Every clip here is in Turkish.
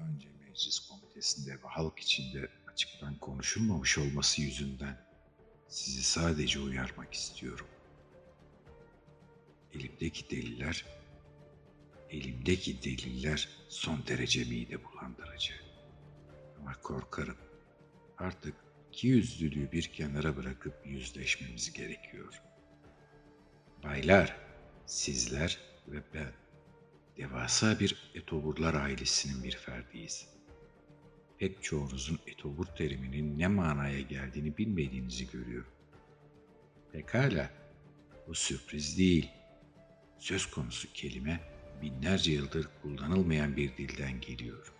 önce meclis komitesinde ve halk içinde açıktan konuşulmamış olması yüzünden sizi sadece uyarmak istiyorum. Elimdeki deliller, elimdeki deliller son derece mide bulandırıcı. Ama korkarım artık iki yüzlülüğü bir kenara bırakıp yüzleşmemiz gerekiyor. Baylar, sizler ve ben devasa bir etoburlar ailesinin bir ferdiyiz. Pek çoğunuzun etobur teriminin ne manaya geldiğini bilmediğinizi görüyorum. Pekala, bu sürpriz değil. Söz konusu kelime binlerce yıldır kullanılmayan bir dilden geliyor.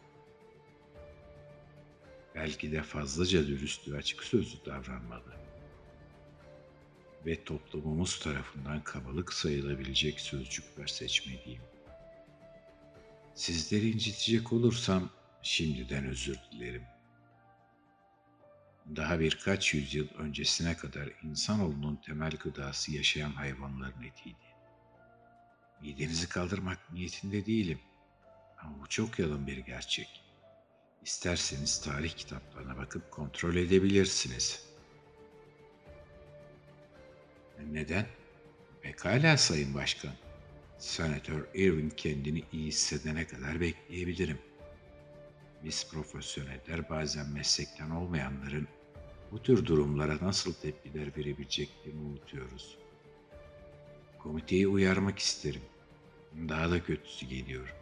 Belki de fazlaca dürüst ve açık sözlü davranmalı. Ve toplumumuz tarafından kabalık sayılabilecek sözcükler seçmeliyim. Sizleri incitecek olursam şimdiden özür dilerim. Daha birkaç yüzyıl öncesine kadar insanoğlunun temel gıdası yaşayan hayvanların etiydi. Midenizi kaldırmak niyetinde değilim. Ama bu çok yalın bir gerçek. İsterseniz tarih kitaplarına bakıp kontrol edebilirsiniz. Neden? Pekala Sayın Başkan. Senatör Irving kendini iyi hissedene kadar bekleyebilirim. Biz profesyoneller bazen meslekten olmayanların bu tür durumlara nasıl tepkiler verebileceklerini unutuyoruz. Komiteyi uyarmak isterim. Daha da kötüsü geliyor.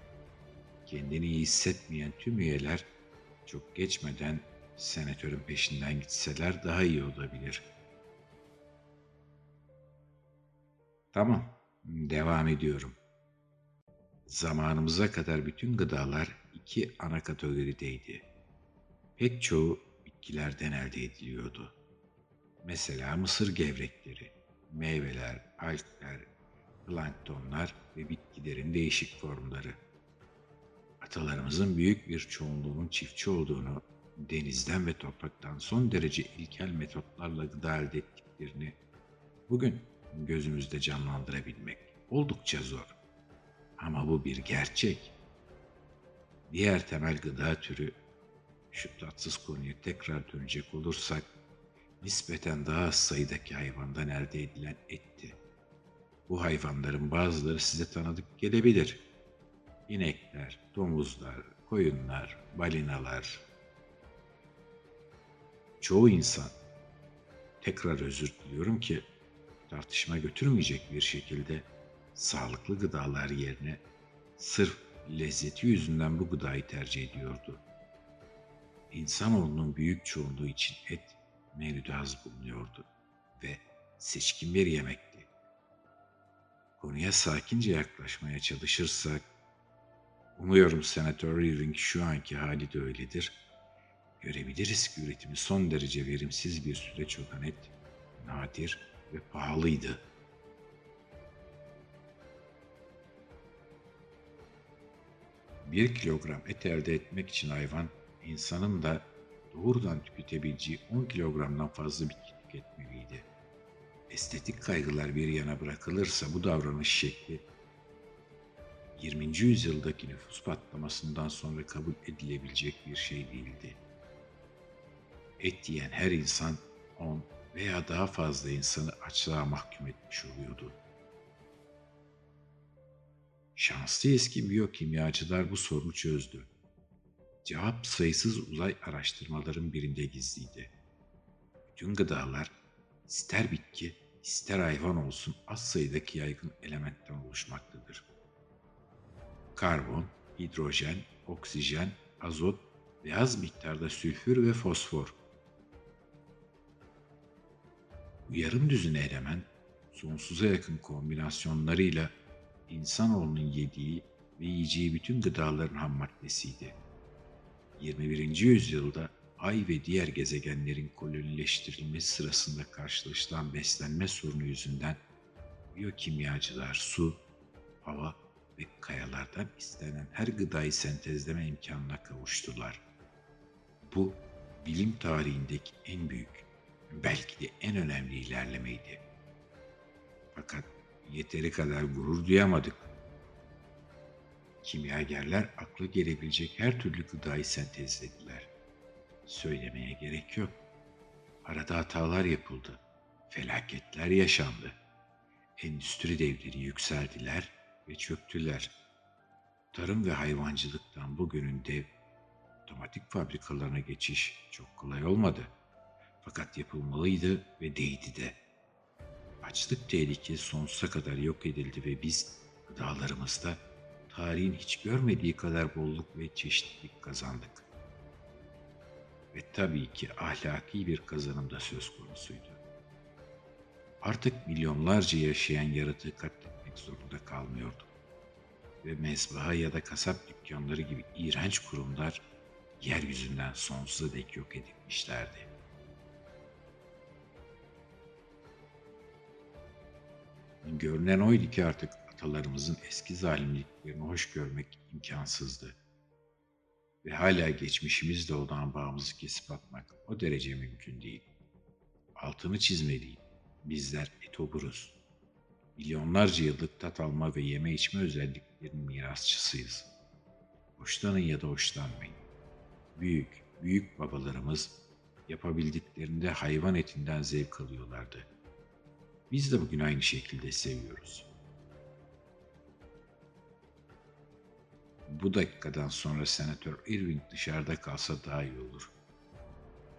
Kendini iyi hissetmeyen tüm üyeler çok geçmeden senatörün peşinden gitseler daha iyi olabilir. Tamam, devam ediyorum. Zamanımıza kadar bütün gıdalar iki ana kategorideydi. Pek çoğu bitkilerden elde ediliyordu. Mesela mısır gevrekleri, meyveler, algler, planktonlar ve bitkilerin değişik formları. Atalarımızın büyük bir çoğunluğunun çiftçi olduğunu, denizden ve topraktan son derece ilkel metotlarla gıda elde ettiklerini bugün gözümüzde canlandırabilmek oldukça zor. Ama bu bir gerçek. Diğer temel gıda türü, şu tatsız konuya tekrar dönecek olursak, nispeten daha az sayıdaki hayvandan elde edilen etti. Bu hayvanların bazıları size tanıdık gelebilir. İnekler, domuzlar, koyunlar, balinalar. Çoğu insan, tekrar özür diliyorum ki tartışma götürmeyecek bir şekilde sağlıklı gıdalar yerine sırf lezzeti yüzünden bu gıdayı tercih ediyordu. İnsanoğlunun büyük çoğunluğu için et menüde az bulunuyordu ve seçkin bir yemekti. Konuya sakince yaklaşmaya çalışırsak, umuyorum Senatör Irving şu anki hali de öyledir. Görebiliriz ki üretimi son derece verimsiz bir süreç olan et, nadir ve pahalıydı. Bir kilogram et elde etmek için hayvan, insanın da doğrudan tüketebileceği 10 kilogramdan fazla bitki tüketmeliydi. Estetik kaygılar bir yana bırakılırsa bu davranış şekli 20. yüzyıldaki nüfus patlamasından sonra kabul edilebilecek bir şey değildi. Et yiyen her insan 10 veya daha fazla insanı açlığa mahkum etmiş oluyordu. Şanslı eski biyokimyacılar bu sorunu çözdü. Cevap sayısız uzay araştırmaların birinde gizliydi. Bütün gıdalar ister bitki ister hayvan olsun az sayıdaki yaygın elementten oluşmaktadır. Karbon, hidrojen, oksijen, azot ve az miktarda sülfür ve fosfor. Bu yarım düzine element sonsuza yakın kombinasyonlarıyla insanoğlunun yediği ve yiyeceği bütün gıdaların ham maddesiydi. 21. yüzyılda Ay ve diğer gezegenlerin kolonileştirilmesi sırasında karşılaşılan beslenme sorunu yüzünden biyokimyacılar su, hava ve kayalardan istenen her gıdayı sentezleme imkanına kavuştular. Bu bilim tarihindeki en büyük, belki de en önemli ilerlemeydi. Fakat yeteri kadar gurur duyamadık. Kimyagerler akla gelebilecek her türlü gıdayı sentezlediler. Söylemeye gerek yok. Arada hatalar yapıldı. Felaketler yaşandı. Endüstri devleri yükseldiler ve çöktüler. Tarım ve hayvancılıktan bugünün dev otomatik fabrikalarına geçiş çok kolay olmadı. Fakat yapılmalıydı ve değdi de. Açlık tehlikesi sonsuza kadar yok edildi ve biz gıdalarımızda tarihin hiç görmediği kadar bolluk ve çeşitlilik kazandık. Ve tabii ki ahlaki bir kazanım da söz konusuydu. Artık milyonlarca yaşayan yaratığı katletmek zorunda kalmıyorduk. Ve mezbaha ya da kasap dükkanları gibi iğrenç kurumlar yeryüzünden sonsuza dek yok edilmişlerdi. Görünen oydu ki artık atalarımızın eski zalimliklerini hoş görmek imkansızdı. Ve hala geçmişimizde olan bağımızı kesip atmak o derece mümkün değil. Altını çizmeliyim. Bizler etoburuz. Milyonlarca yıllık tat alma ve yeme içme özelliklerinin mirasçısıyız. Hoşlanın ya da hoşlanmayın. Büyük, büyük babalarımız yapabildiklerinde hayvan etinden zevk alıyorlardı. Biz de bugün aynı şekilde seviyoruz. Bu dakikadan sonra Senatör Irving dışarıda kalsa daha iyi olur.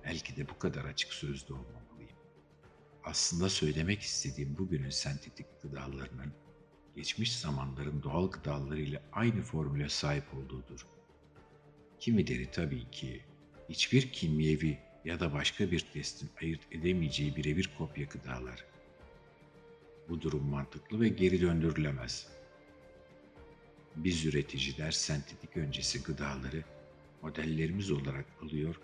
Belki de bu kadar açık sözlü olmamalıyım. Aslında söylemek istediğim bugünün sentetik gıdalarının geçmiş zamanların doğal gıdalarıyla aynı formüle sahip olduğudur. Kimileri tabii ki hiçbir kimyevi ya da başka bir testin ayırt edemeyeceği birebir kopya gıdalar. Bu durum mantıklı ve geri döndürülemez.'' Biz üreticiler sentetik öncesi gıdaları modellerimiz olarak alıyor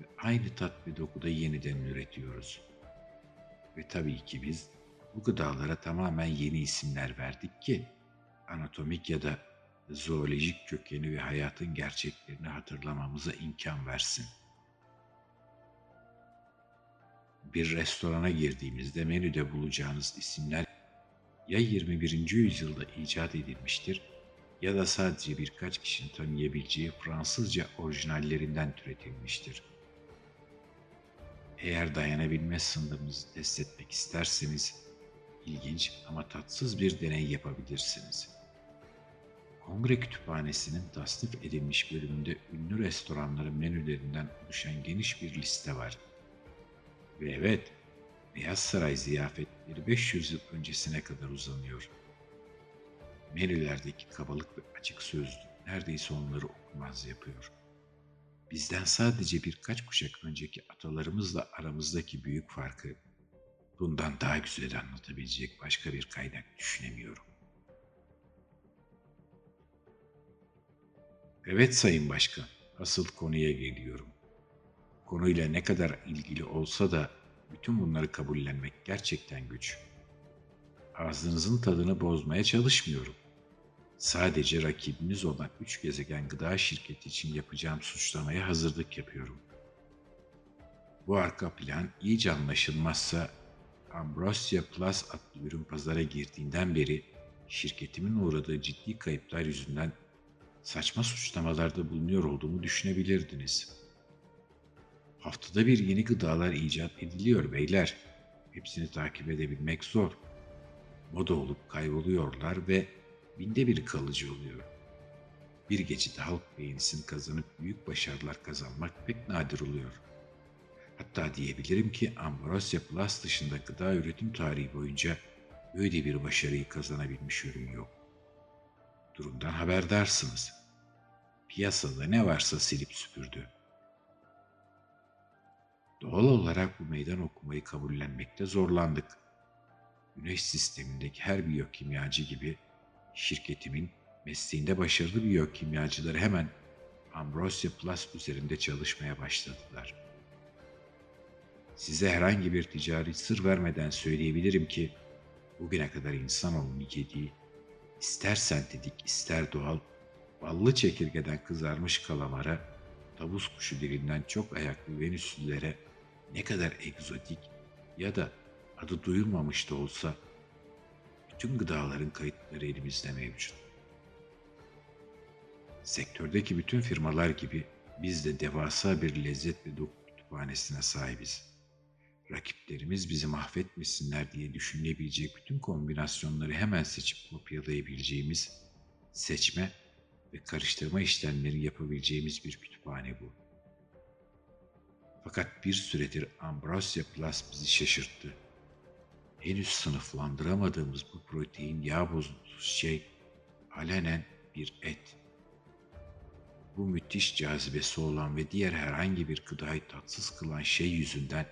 ve aynı tat ve dokuda yeniden üretiyoruz. Ve tabii ki biz bu gıdalara tamamen yeni isimler verdik ki anatomik ya da zoolojik kökeni ve hayatın gerçeklerini hatırlamamıza imkan versin. Bir restorana girdiğimizde menüde bulacağınız isimler ya 21. yüzyılda icat edilmiştir ya da sadece birkaç kişinin tanıyabileceği Fransızca orijinallerinden türetilmiştir. Eğer dayanabilme sınırınızı test etmek isterseniz ilginç ama tatsız bir deney yapabilirsiniz. Kongre Kütüphanesi'nin tasnif edilmiş bölümünde ünlü restoranların menülerinden oluşan geniş bir liste var. Ve evet, Beyaz Saray ziyafetleri 500 yıl öncesine kadar uzanıyor.'' menülerdeki kabalık ve açık sözlü neredeyse onları okumaz yapıyor. Bizden sadece birkaç kuşak önceki atalarımızla aramızdaki büyük farkı bundan daha güzel anlatabilecek başka bir kaynak düşünemiyorum. Evet Sayın Başkan, asıl konuya geliyorum. Konuyla ne kadar ilgili olsa da bütün bunları kabullenmek gerçekten güç. Ağzınızın tadını bozmaya çalışmıyorum. Sadece rakibimiz olan üç gezegen gıda şirketi için yapacağım suçlamaya hazırlık yapıyorum. Bu arka plan iyice anlaşılmazsa Ambrosia Plus adlı ürün pazara girdiğinden beri şirketimin uğradığı ciddi kayıplar yüzünden saçma suçlamalarda bulunuyor olduğumu düşünebilirdiniz. Haftada bir yeni gıdalar icat ediliyor beyler. Hepsini takip edebilmek zor. Moda olup kayboluyorlar ve binde bir kalıcı oluyor. Bir gecede halk beğenisini kazanıp büyük başarılar kazanmak pek nadir oluyor. Hatta diyebilirim ki Ambrosia Plus dışında gıda üretim tarihi boyunca böyle bir başarıyı kazanabilmiş ürün yok. Durumdan haberdarsınız. Piyasada ne varsa silip süpürdü. Doğal olarak bu meydan okumayı kabullenmekte zorlandık. Güneş sistemindeki her biyokimyacı gibi Şirketimin mesleğinde başarılı biyokimyacıları hemen Ambrosia Plus üzerinde çalışmaya başladılar. Size herhangi bir ticari sır vermeden söyleyebilirim ki bugüne kadar insanoğlunun yediği ister sentetik ister doğal ballı çekirgeden kızarmış kalamara, tavus kuşu dilinden çok ayaklı venüslülere ne kadar egzotik ya da adı duyulmamış da olsa Tüm gıdaların kayıtları elimizde mevcut. Sektördeki bütün firmalar gibi biz de devasa bir lezzet ve doku kütüphanesine sahibiz. Rakiplerimiz bizi mahvetmesinler diye düşünülebilecek bütün kombinasyonları hemen seçip kopyalayabileceğimiz, seçme ve karıştırma işlemleri yapabileceğimiz bir kütüphane bu. Fakat bir süredir Ambrosia Plus bizi şaşırttı. Henüz sınıflandıramadığımız bu protein yağ bozuntusu şey alenen bir et. Bu müthiş cazibesi olan ve diğer herhangi bir gıdayı tatsız kılan şey yüzünden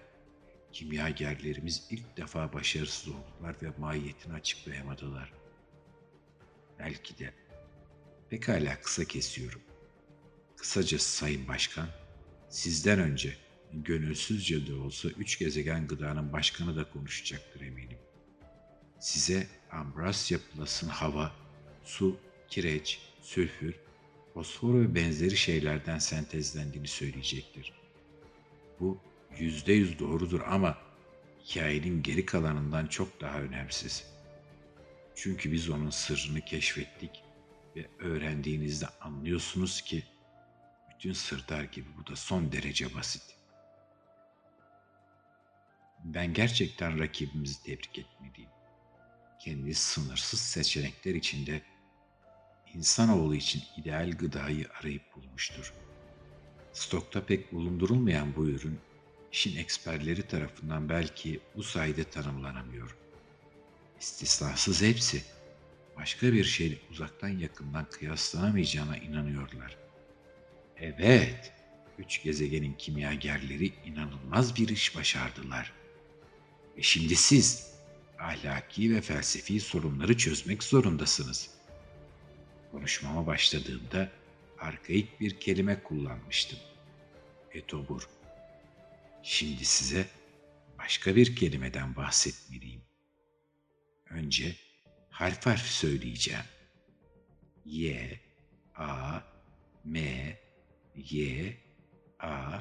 kimyagerlerimiz ilk defa başarısız oldular ve mahiyetini açıklayamadılar. Belki de pekala kısa kesiyorum. Kısacası Sayın Başkan, sizden önce gönülsüzce de olsa üç gezegen gıdanın başkanı da konuşacaktır eminim. Size Ambrasya Plus'ın hava, su, kireç, sülfür, fosfor ve benzeri şeylerden sentezlendiğini söyleyecektir. Bu yüzde yüz doğrudur ama hikayenin geri kalanından çok daha önemsiz. Çünkü biz onun sırrını keşfettik ve öğrendiğinizde anlıyorsunuz ki bütün sırlar gibi bu da son derece basit. Ben gerçekten rakibimizi tebrik etmeliyim. Kendi sınırsız seçenekler içinde insanoğlu için ideal gıdayı arayıp bulmuştur. Stokta pek bulundurulmayan bu ürün, işin eksperleri tarafından belki bu sayede tanımlanamıyor. İstisnasız hepsi, başka bir şeyle uzaktan yakından kıyaslanamayacağına inanıyorlar. Evet, üç gezegenin kimyagerleri inanılmaz bir iş başardılar. Ve şimdi siz ahlaki ve felsefi sorunları çözmek zorundasınız.'' Konuşmama başladığımda arkaik bir kelime kullanmıştım. Etobur. Şimdi size başka bir kelimeden bahsetmeliyim. Önce harf harf söyleyeceğim. Y, A, M, Y, A,